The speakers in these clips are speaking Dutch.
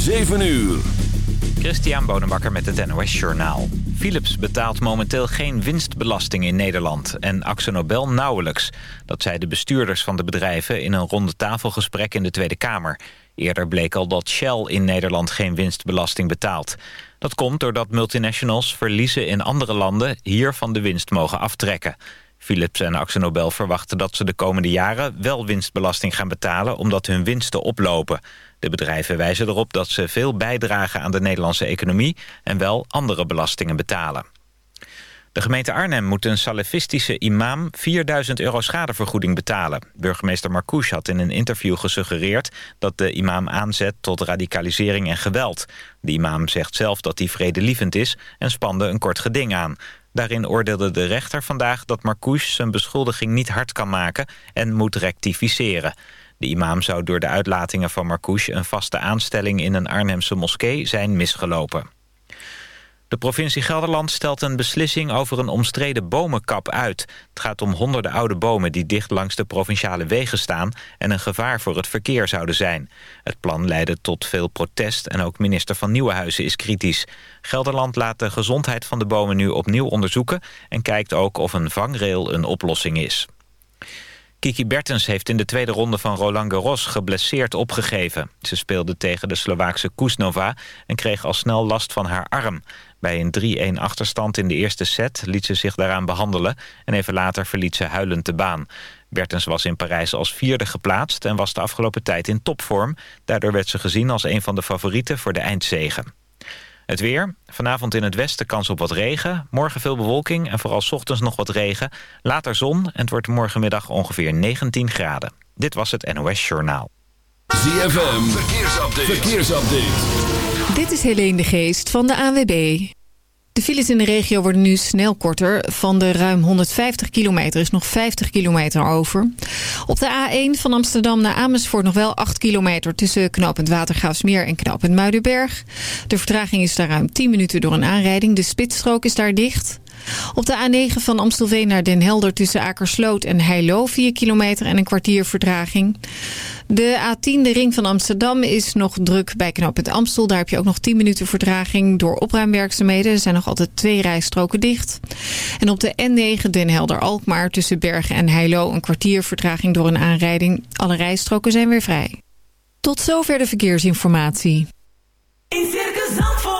7 uur. Christian Bonenbakker met het NOS Journaal. Philips betaalt momenteel geen winstbelasting in Nederland en Nobel nauwelijks. Dat zeiden bestuurders van de bedrijven in een ronde tafelgesprek in de Tweede Kamer. Eerder bleek al dat Shell in Nederland geen winstbelasting betaalt. Dat komt doordat multinationals verliezen in andere landen hier van de winst mogen aftrekken. Philips en Nobel verwachten dat ze de komende jaren wel winstbelasting gaan betalen omdat hun winsten oplopen. De bedrijven wijzen erop dat ze veel bijdragen aan de Nederlandse economie en wel andere belastingen betalen. De gemeente Arnhem moet een salafistische imam 4000 euro schadevergoeding betalen. Burgemeester Marcouch had in een interview gesuggereerd dat de imam aanzet tot radicalisering en geweld. De imam zegt zelf dat hij vredelievend is en spande een kort geding aan. Daarin oordeelde de rechter vandaag dat Marcouch zijn beschuldiging niet hard kan maken en moet rectificeren. De imam zou door de uitlatingen van Marcouch een vaste aanstelling in een Arnhemse moskee zijn misgelopen. De provincie Gelderland stelt een beslissing over een omstreden bomenkap uit. Het gaat om honderden oude bomen die dicht langs de provinciale wegen staan... en een gevaar voor het verkeer zouden zijn. Het plan leidde tot veel protest en ook minister van Nieuwenhuizen is kritisch. Gelderland laat de gezondheid van de bomen nu opnieuw onderzoeken... en kijkt ook of een vangrail een oplossing is. Kiki Bertens heeft in de tweede ronde van Roland Garros geblesseerd opgegeven. Ze speelde tegen de Slovaakse Kuznova en kreeg al snel last van haar arm. Bij een 3-1 achterstand in de eerste set liet ze zich daaraan behandelen... en even later verliet ze huilend de baan. Bertens was in Parijs als vierde geplaatst... en was de afgelopen tijd in topvorm. Daardoor werd ze gezien als een van de favorieten voor de eindzegen. Het weer. Vanavond in het westen kans op wat regen. Morgen veel bewolking en vooral ochtends nog wat regen. Later zon en het wordt morgenmiddag ongeveer 19 graden. Dit was het NOS Journaal. ZFM. Verkeersupdate. Verkeersupdate. Dit is Helene de Geest van de AWB. De files in de regio worden nu snel korter. Van de ruim 150 kilometer is nog 50 kilometer over. Op de A1 van Amsterdam naar Amersfoort nog wel 8 kilometer... tussen knooppunt Watergraafsmeer en knooppunt Muidenberg. De vertraging is daar ruim 10 minuten door een aanrijding. De spitsstrook is daar dicht. Op de A9 van Amstelveen naar Den Helder tussen Akersloot en Heilo 4 kilometer en een kwartier vertraging. De A10, de ring van Amsterdam, is nog druk bij knooppunt Amstel. Daar heb je ook nog 10 minuten vertraging door opruimwerkzaamheden. Er zijn nog altijd twee rijstroken dicht. En op de N9 Den Helder-Alkmaar tussen Bergen en Heilo een kwartier vertraging door een aanrijding. Alle rijstroken zijn weer vrij. Tot zover de verkeersinformatie. In Circus Zandvoort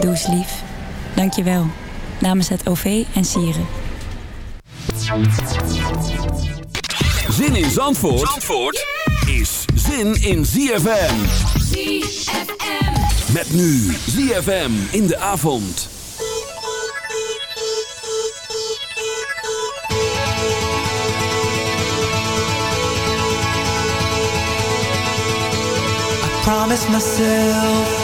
Doe eens lief. Dankjewel. Namens het OV en Sieren. Zin in Zandvoort, Zandvoort is zin in ZFM. ZFM. Met nu ZFM in de avond. I promise myself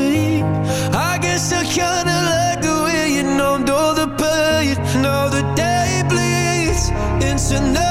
to know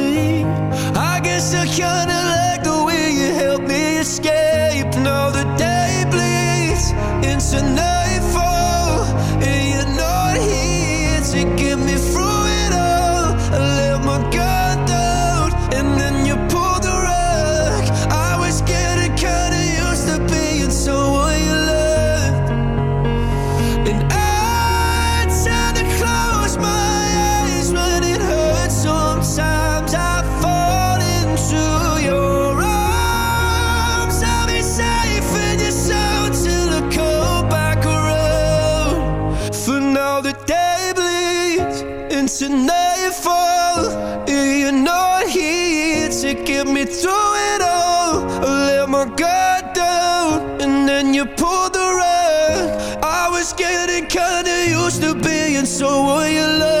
so will you love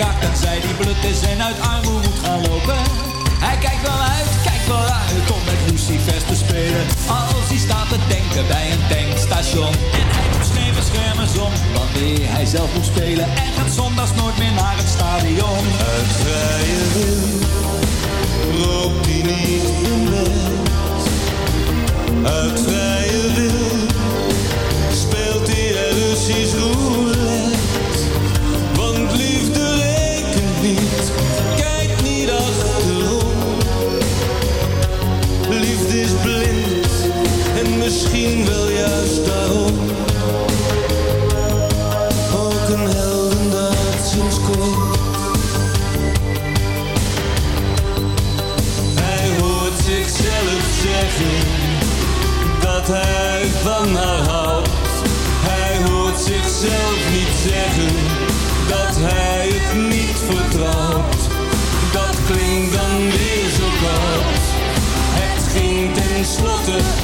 raakt. En zij die blut is en uit armoede moet gaan lopen. Hij kijkt wel uit, kijkt wel uit om met Lucifers te spelen. Als hij staat te denken bij een tankstation. En hij doet geen beschermers om wanneer hij zelf moet spelen. En gaat zondags nooit meer naar het stadion. Uit vrije wil rookt hij niet in bed. Uit vrije wil speelt hij er Russisch roulette. Misschien wel juist daarom. Ook een heldendaad sinds kort. Hij hoort zichzelf zeggen dat hij van haar houdt. Hij hoort zichzelf niet zeggen dat hij het niet vertrouwt. Dat klinkt dan weer zo koud. Het ging tenslotte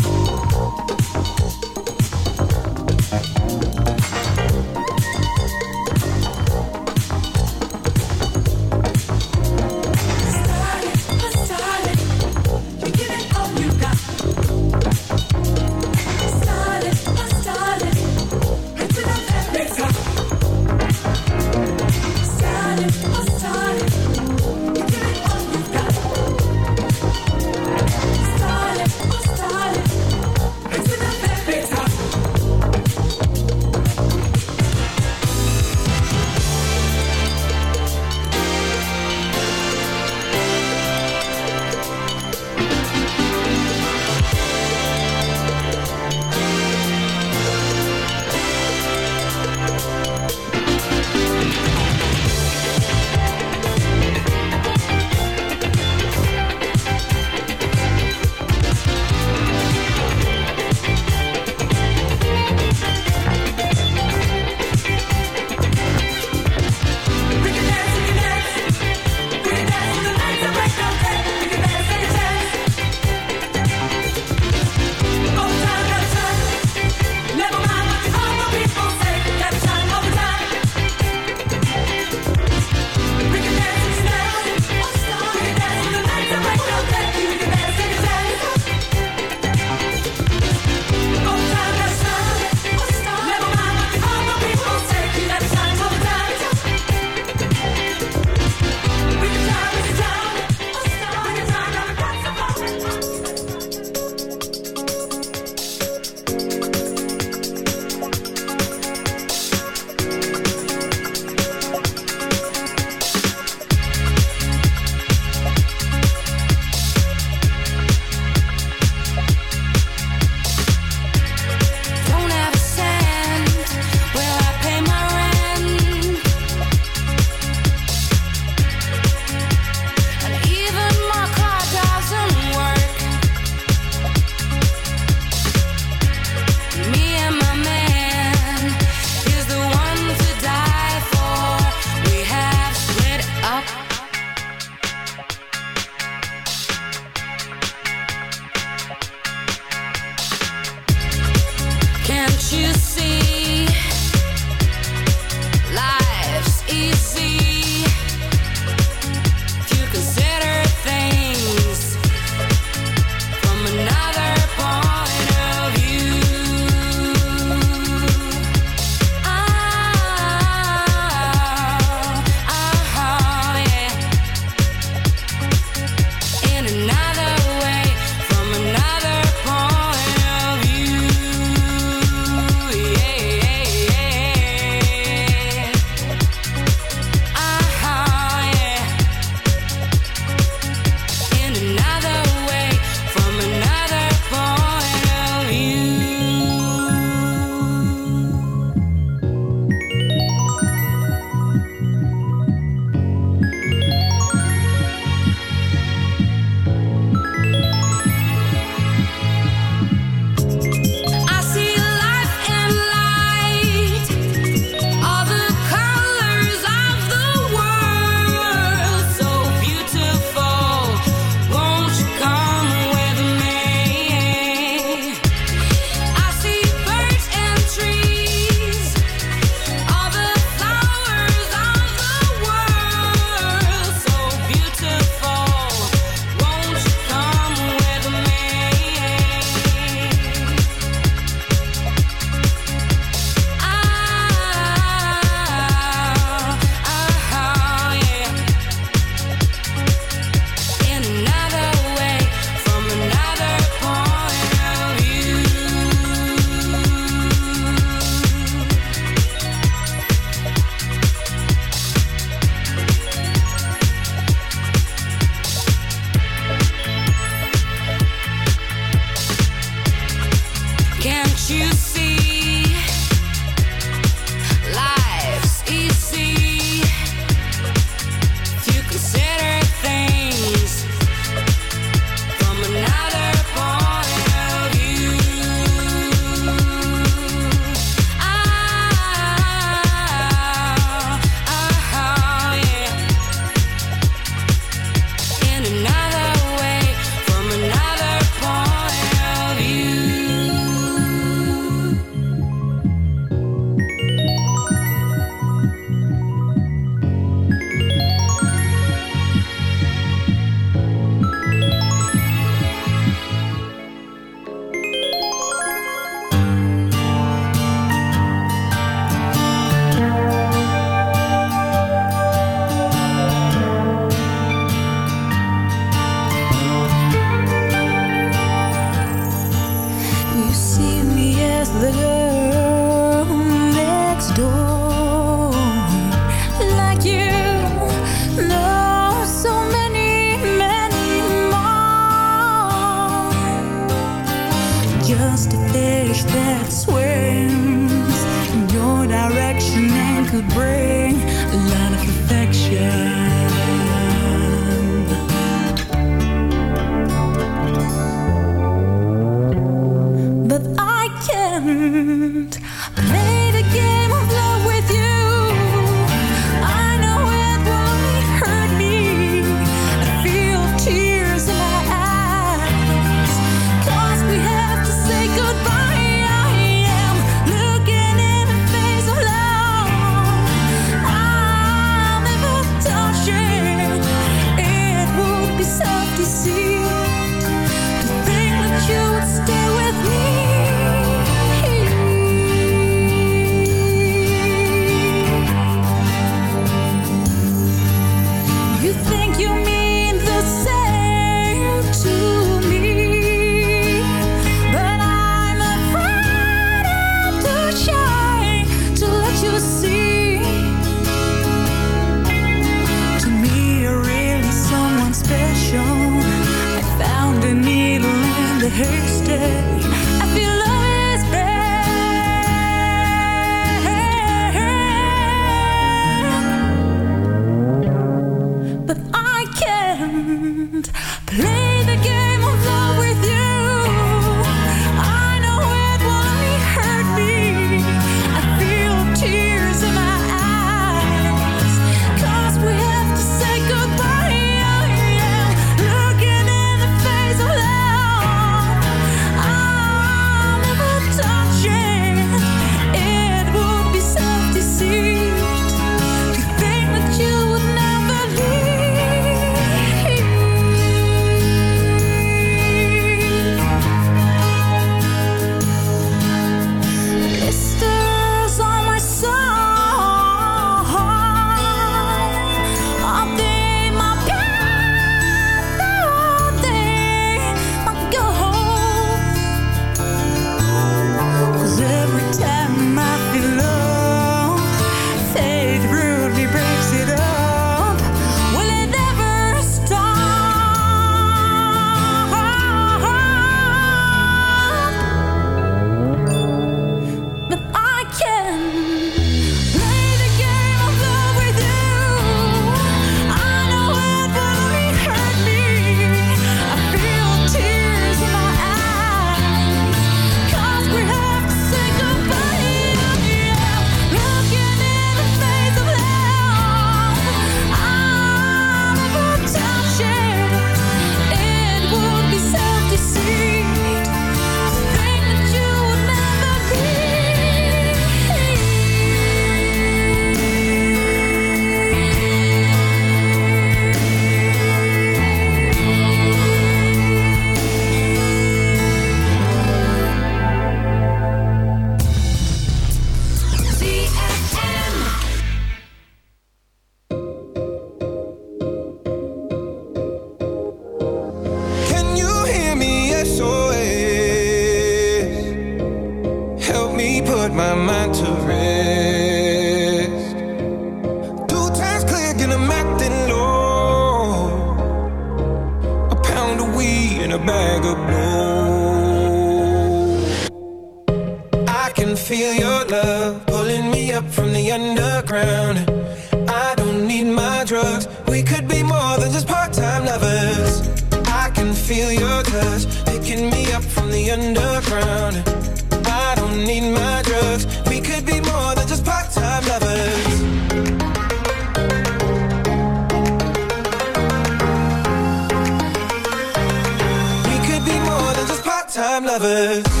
Lovers.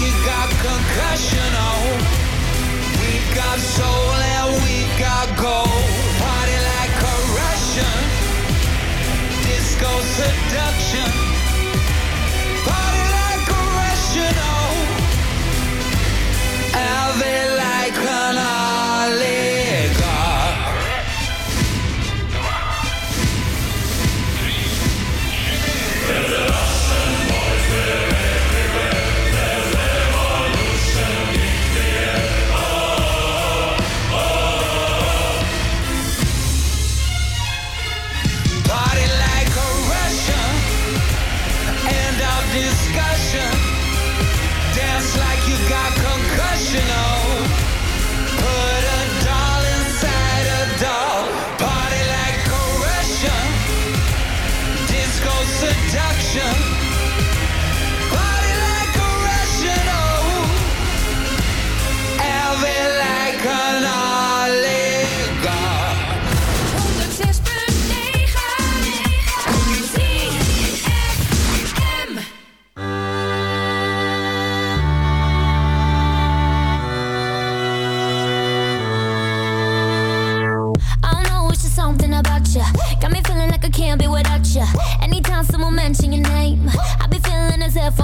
you got We got soul and we got gold. Party like a Russian. Disco seduction. Party like a Russian, oh. LA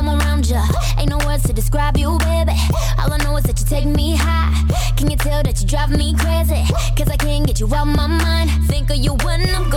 come around ya. Ain't no words to describe you, baby. All I know is that you take me high. Can you tell that you drive me crazy? Cause I can't get you out my mind. Think of you when I'm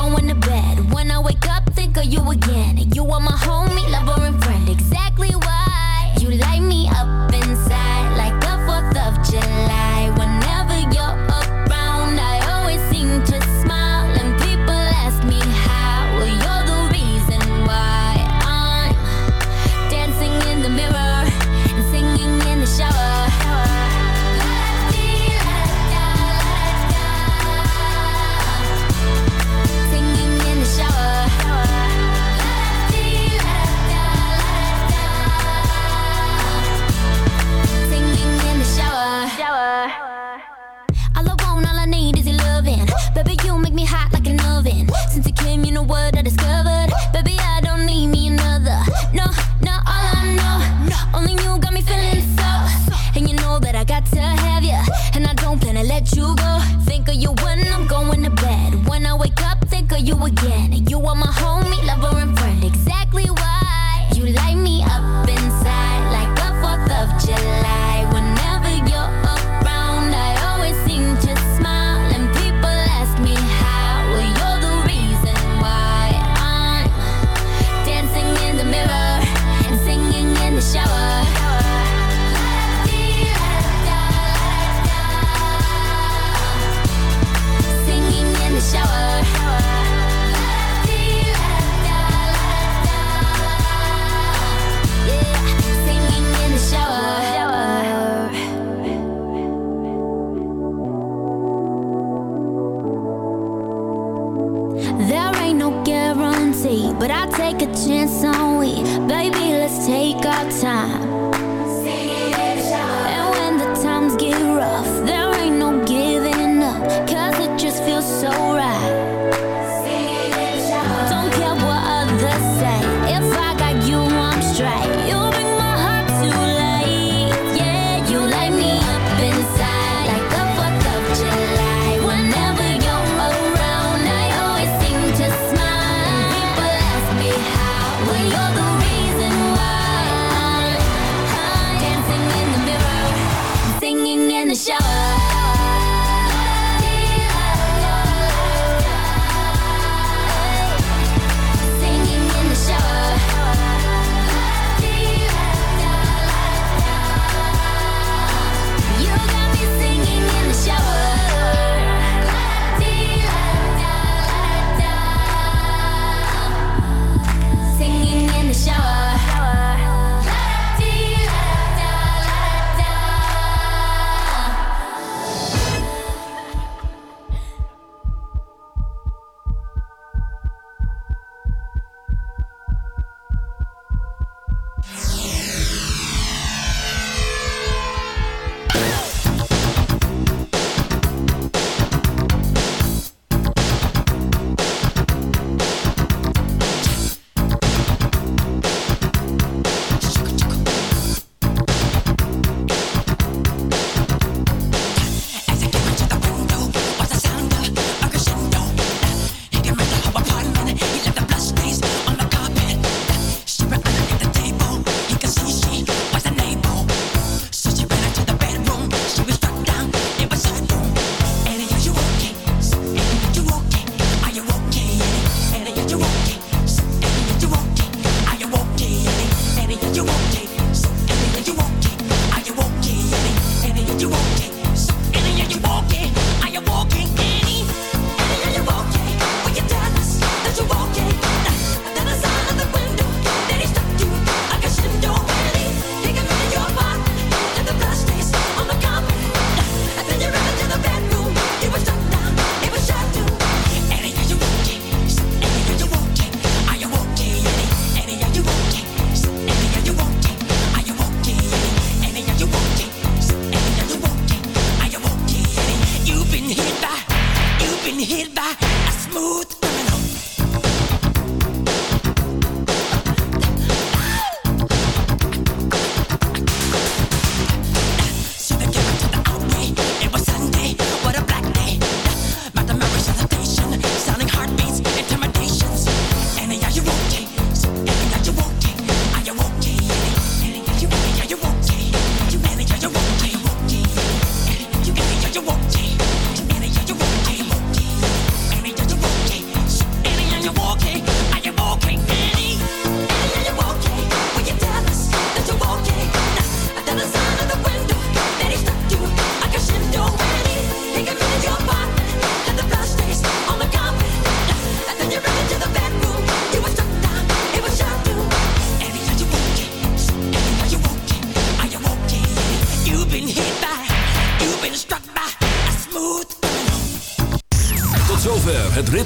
baby, you okay?